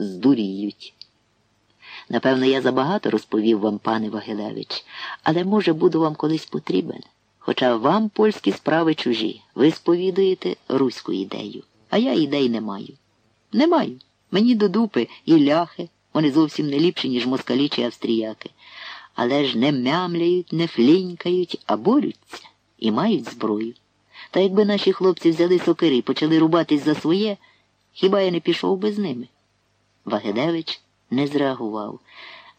здуріють. Напевно, я забагато розповів вам, пане Вагилевич, але, може, буду вам колись потрібен. Хоча вам польські справи чужі, ви сповідуєте руську ідею, а я ідей не маю. Не маю. Мені до дупи і ляхи, вони зовсім не ліпші, ніж москалі чи австріяки. Але ж не мямляють, не флінькають, а борються і мають зброю. Та якби наші хлопці взяли сокири і почали рубатись за своє, хіба я не пішов би з ними? Вагедевич не зреагував.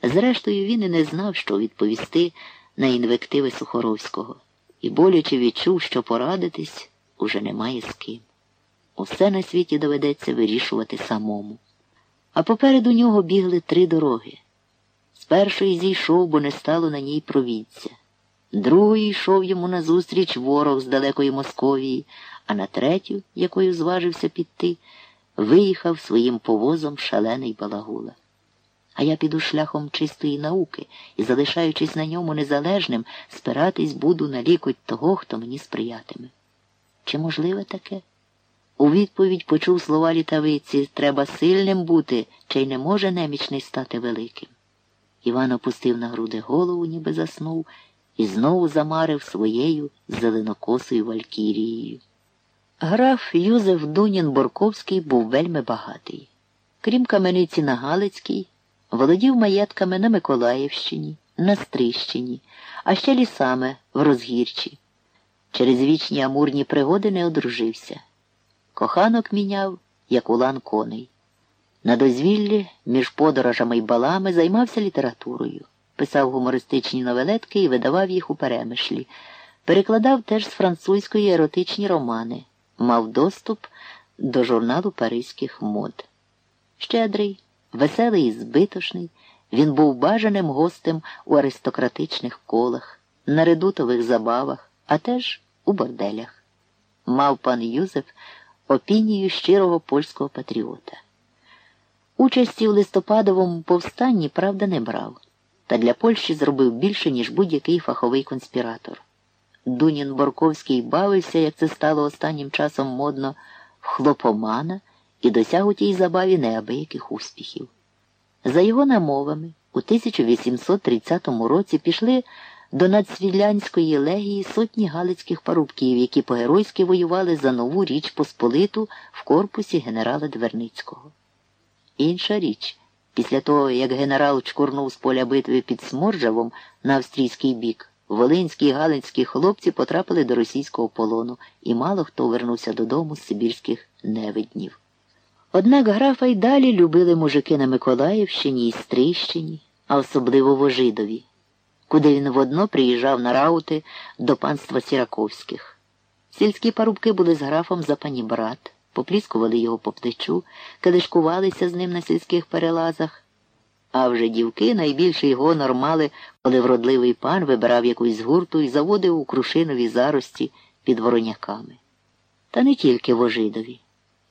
Зрештою, він і не знав, що відповісти на інвективи Сухоровського, і боляче відчув, що порадитись уже немає з ким. Усе на світі доведеться вирішувати самому. А попереду нього бігли три дороги. З першої зійшов, бо не стало на ній провідця. Другої йшов йому назустріч ворог з далекої Московії, а на третю, якою зважився піти, виїхав своїм повозом шалений балагула. А я піду шляхом чистої науки і, залишаючись на ньому незалежним, спиратись буду на лікоть того, хто мені сприятиме. Чи можливе таке? У відповідь почув слова літавиці треба сильним бути, чи й не може немічний стати великим. Іван опустив на груди голову, ніби заснув, і знову замарив своєю зеленокосою валькірією. Граф Юзеф Дунін Борковський був вельми багатий. Крім камениці на Галицькій, володів маєтками на Миколаївщині, на Стрищині, а ще лісами в Розгірчі. Через вічні амурні пригоди не одружився. Коханок міняв, як улан коней. На дозвіллі між подорожами й балами займався літературою, писав гумористичні новелетки і видавав їх у перемишлі, перекладав теж з французької еротичні романи, мав доступ до журналу Паризьких мод. Щедрий, веселий і збитошний, він був бажаним гостем у аристократичних колах, на редутових забавах, а теж у борделях. Мав пан Юзеф опінію щирого польського патріота. Участі в листопадовому повстанні, правда, не брав, та для Польщі зробив більше, ніж будь-який фаховий конспіратор. Дунін Борковський бавився, як це стало останнім часом модно, в хлопомана і досяг у тій забаві неабияких успіхів. За його намовами, у 1830 році пішли до надсвілянської легії сотні галицьких парубків, які по-геройськи воювали за нову річ Посполиту в корпусі генерала Дверницького. Інша річ, після того, як генерал чкурнув з поля битви під Сморжавом на австрійський бік, волинські і галицькі хлопці потрапили до російського полону, і мало хто вернувся додому з Сибірських невиднів. Однак графа й далі любили мужики на Миколаївщині і Стрищині, а особливо в Ожидові, куди він водно приїжджав на раути до панства Сіраковських. Сільські парубки були з графом за пані брат попліскували його по плечу, кадишкувалися з ним на сільських перелазах. А вже дівки найбільший гонор мали, коли вродливий пан вибирав якусь з гурту і заводив у крушинові зарості під вороняками. Та не тільки в Ожидові.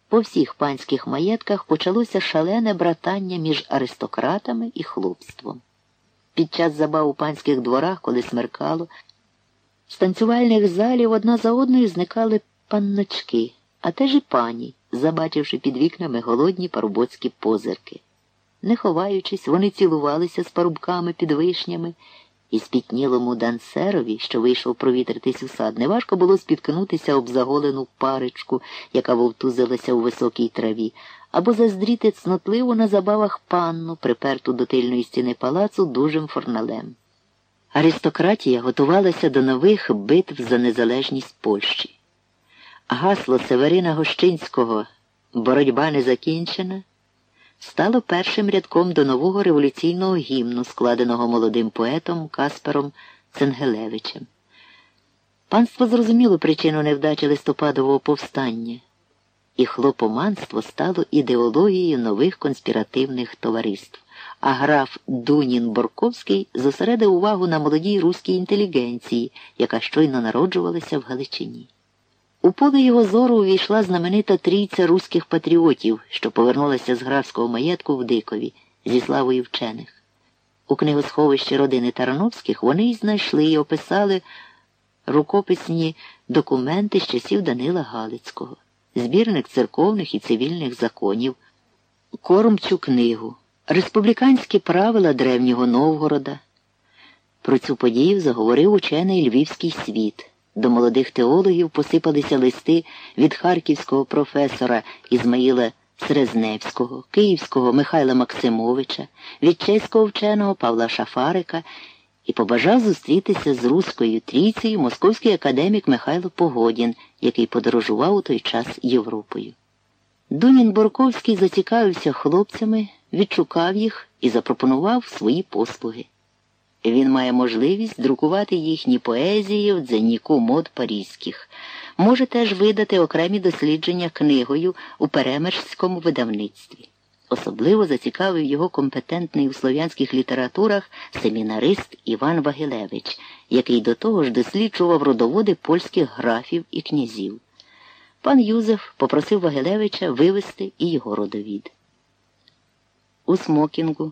По всіх панських маєтках почалося шалене братання між аристократами і хлопством. Під час забав у панських дворах, коли смеркало, з танцювальних залів одна за одною зникали панночки а теж і пані, забачивши під вікнами голодні парубоцькі позирки. Не ховаючись, вони цілувалися з парубками під вишнями, і спітнілому дансерові, що вийшов провітритись у сад, неважко було спіткнутися об заголену парочку, яка вовтузилася у високій траві, або заздріти цнотливу на забавах панну, приперту до тильної стіни палацу дужим форналем. Аристократія готувалася до нових битв за незалежність Польщі. Гасло Северина Гощинського Боротьба не закінчена стало першим рядком до нового революційного гімну, складеного молодим поетом Каспером Ценгелевичем. Панство зрозуміло причину невдачі листопадового повстання, і хлопоманство стало ідеологією нових конспіративних товариств. А граф Дунін Борковський зосередив увагу на молодій руській інтелігенції, яка щойно народжувалася в Галичині. У поле його зору увійшла знаменита трійця руських патріотів, що повернулася з графського маєтку в Дикові зі славою вчених. У книгосховищі родини Тарановських вони й знайшли і описали рукописні документи з часів Данила Галицького, збірник церковних і цивільних законів. кормчу книгу Республіканські правила древнього Новгорода. Про цю подію заговорив учений Львівський світ. До молодих теологів посипалися листи від харківського професора Ізмаїла Срезневського, київського Михайла Максимовича, від чеського вченого Павла Шафарика і побажав зустрітися з Руською трійцею московський академік Михайло Погодін, який подорожував у той час Європою. Дунін Борковський зацікавився хлопцями, відшукав їх і запропонував свої послуги. Він має можливість друкувати їхні поезії в дзенніку мод паризьких. Може теж видати окремі дослідження книгою у перемерському видавництві. Особливо зацікавив його компетентний у слов'янських літературах семінарист Іван Вагилевич, який до того ж досліджував родоводи польських графів і князів. Пан Юзеф попросив Вагилевича вивести і його родовід. У смокінгу